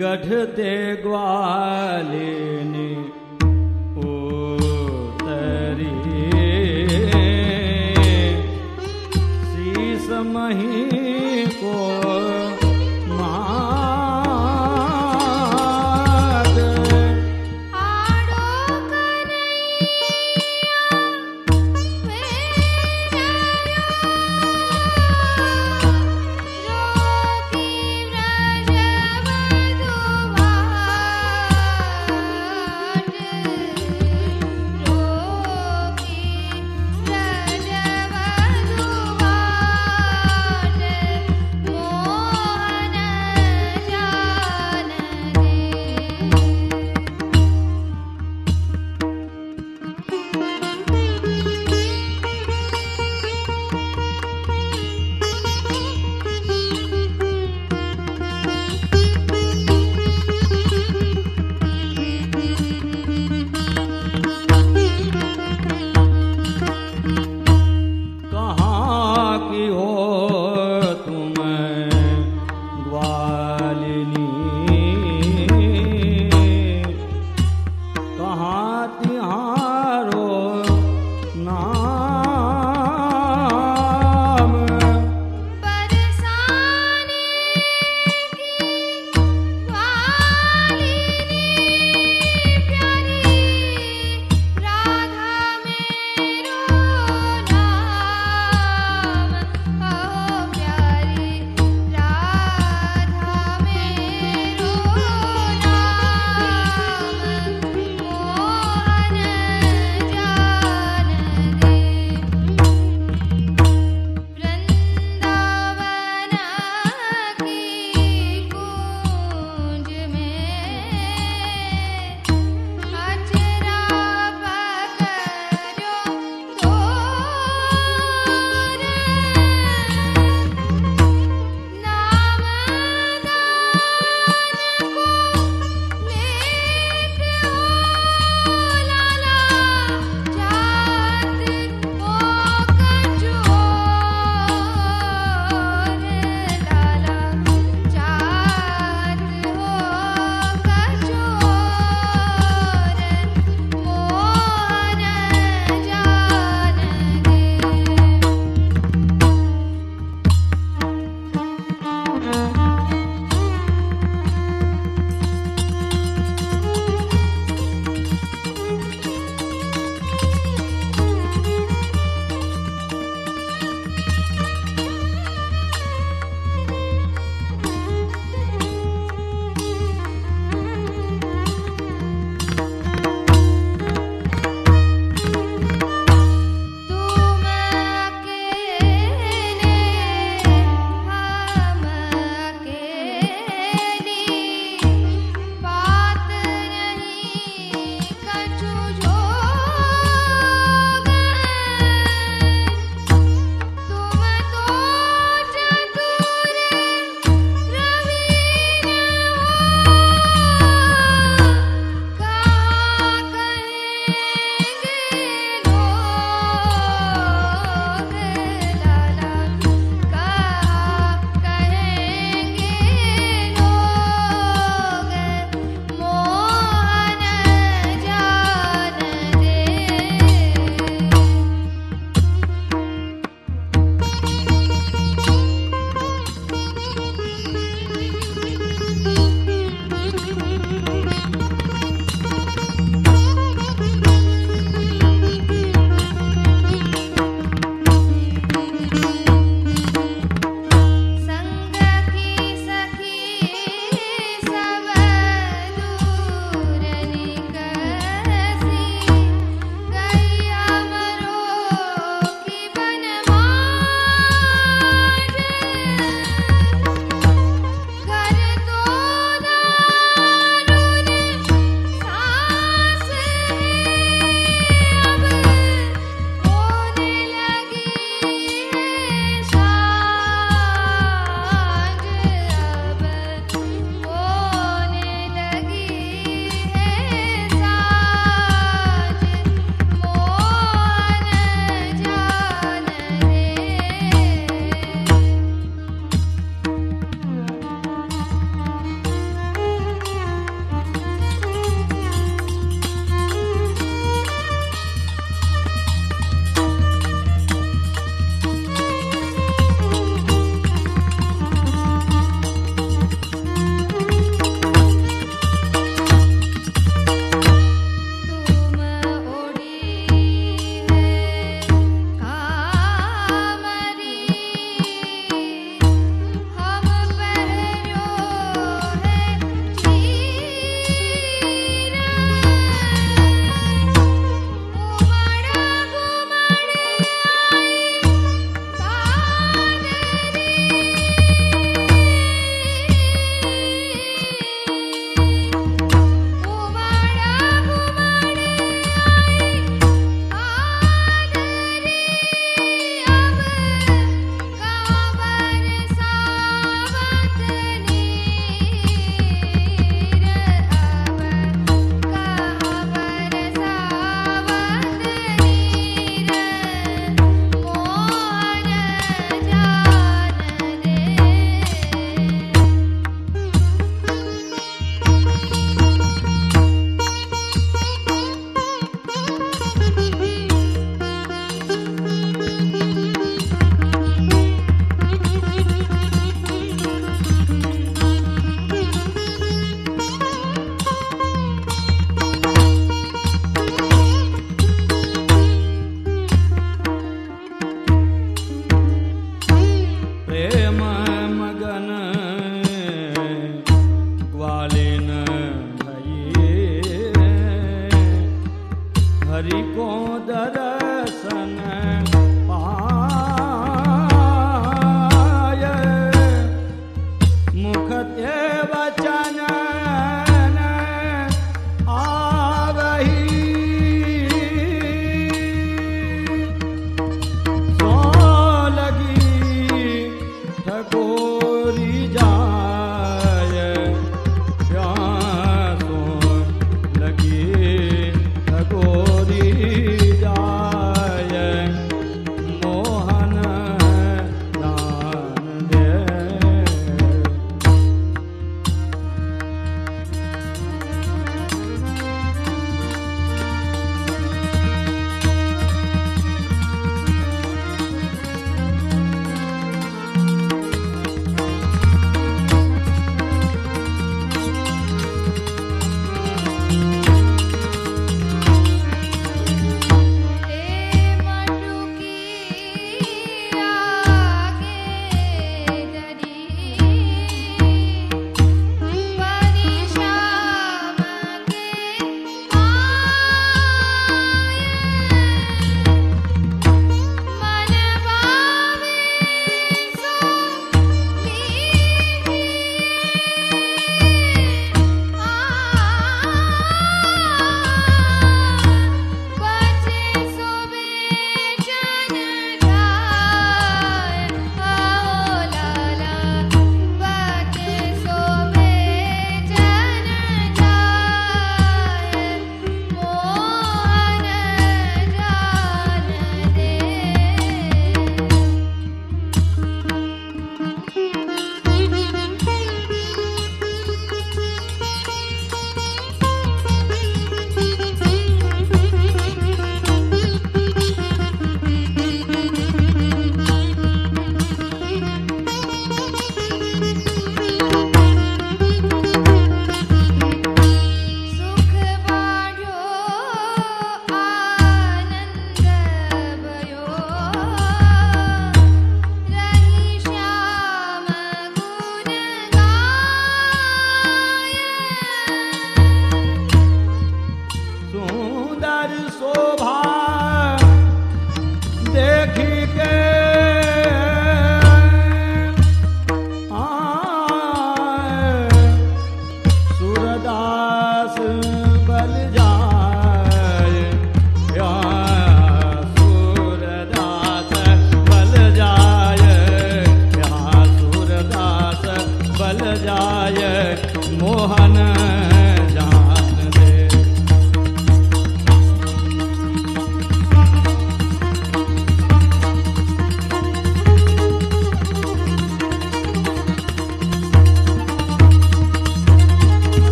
गढ़ते ग्वालिन।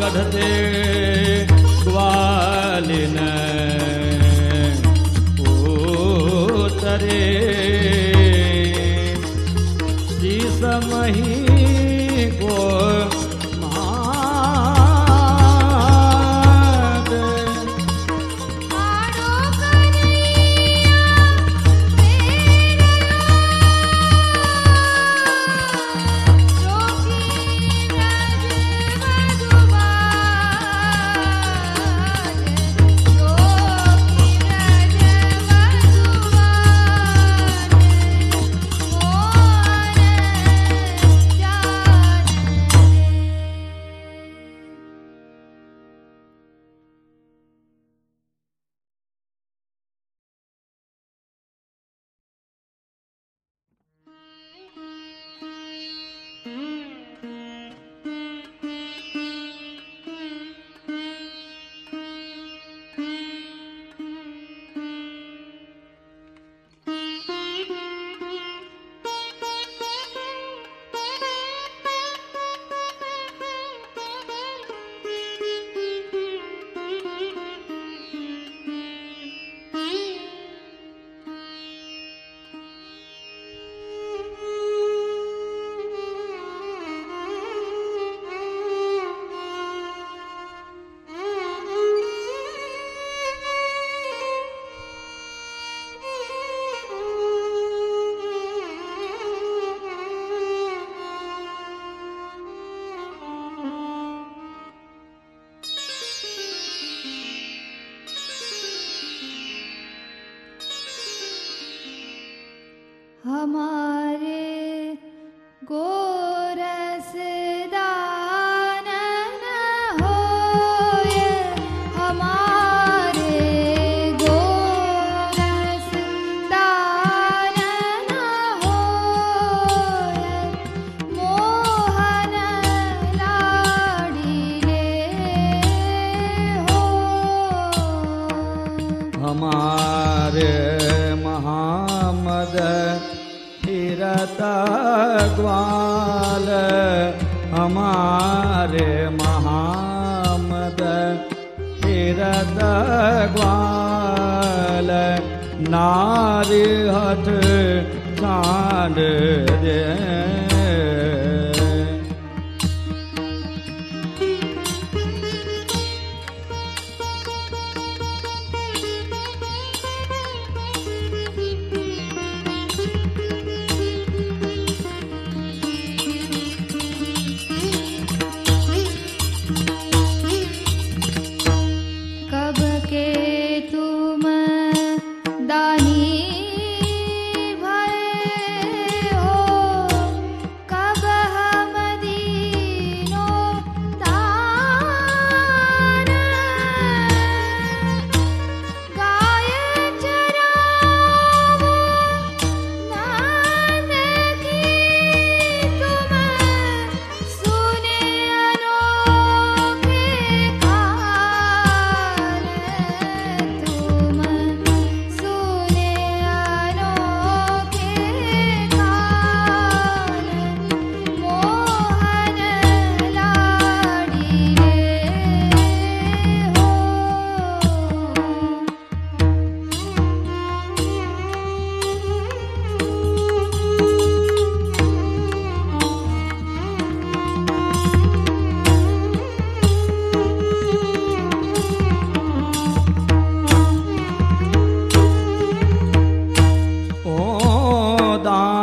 गढ़ते ग्वालिन। तरे जी समही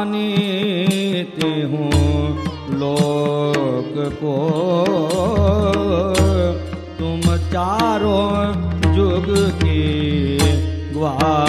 दानी हूँ लोक को। तुम चारों जुग की ग्वार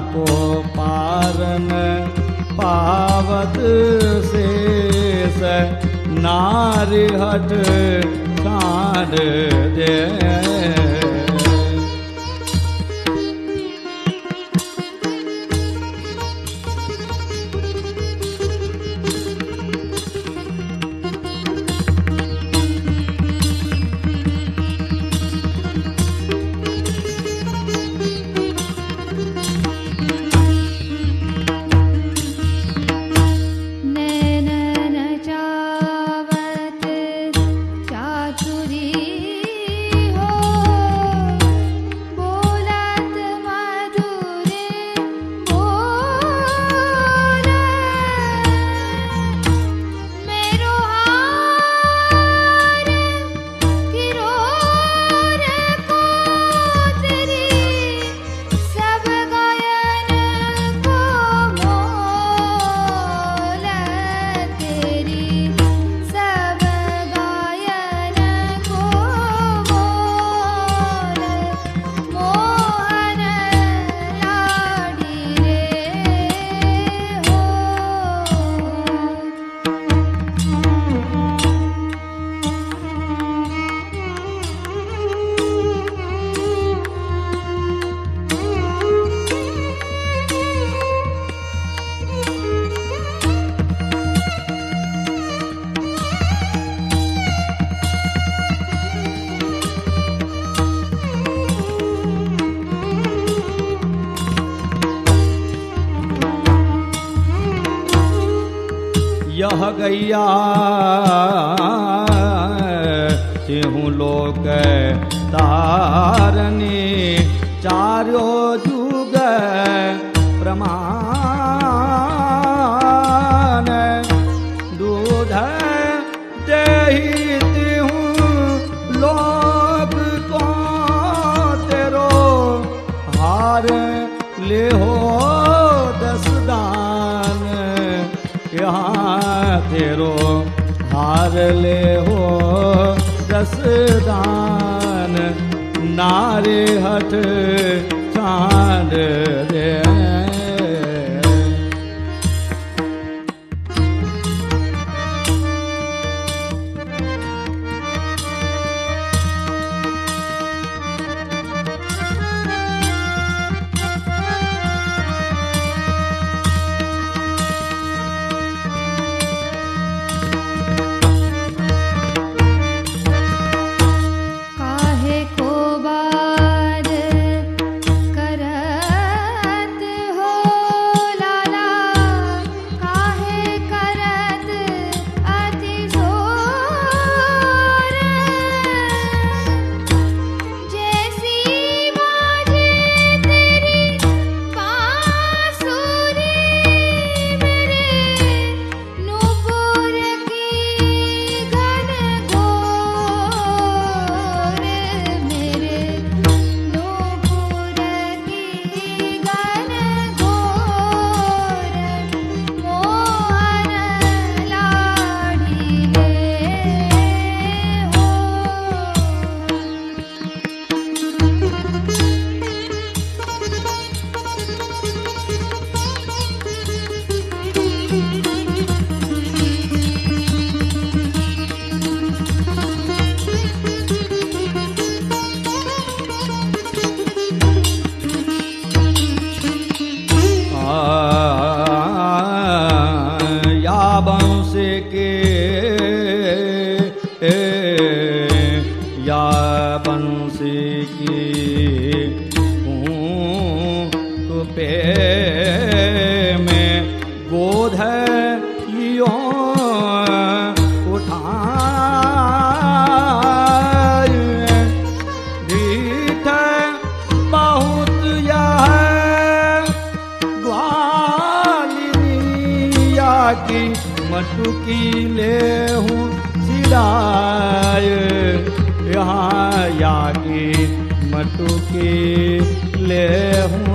को पारन पावत शेष नारिहट शे दे। योग प्रमाण। दूध देहित हूँ लोग को तेरो हार ले हो दस दान। यहाँ तेरो हार ले हो दस दान। नारे हठ மாறுதே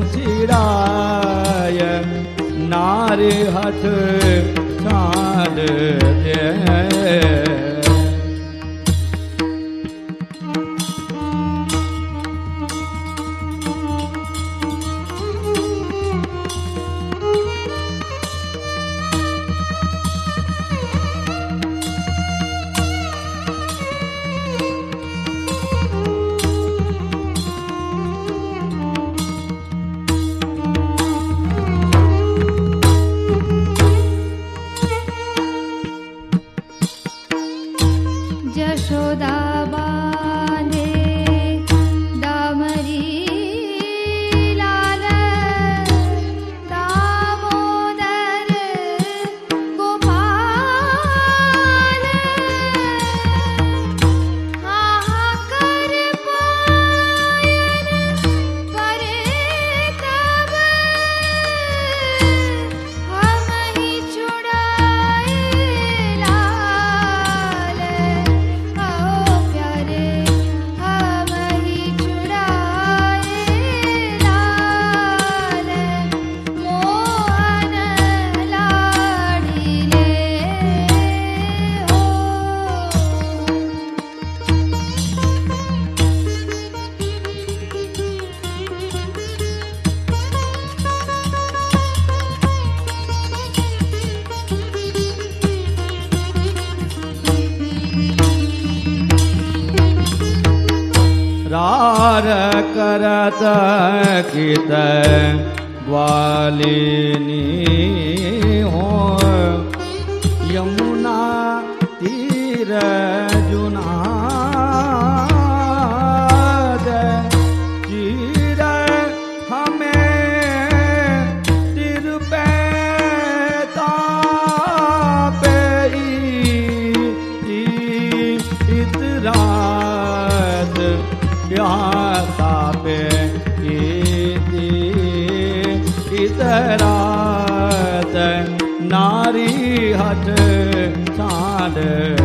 हुसिराय नार हार करत कि वलिनी mother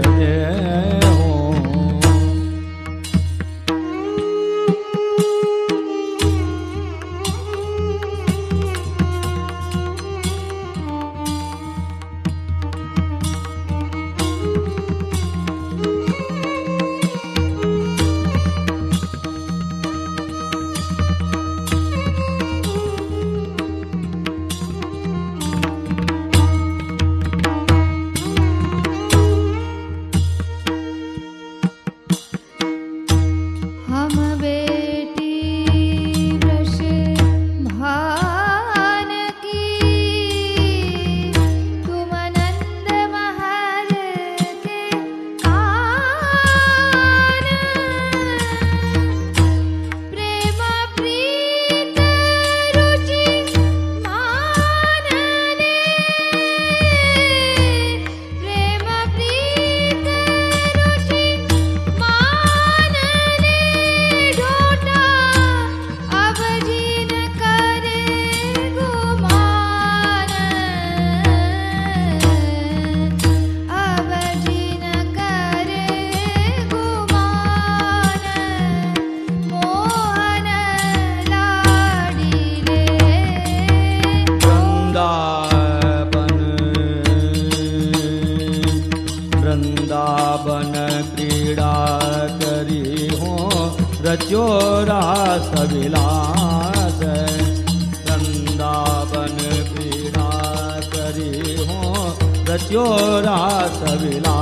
your Rasavilas.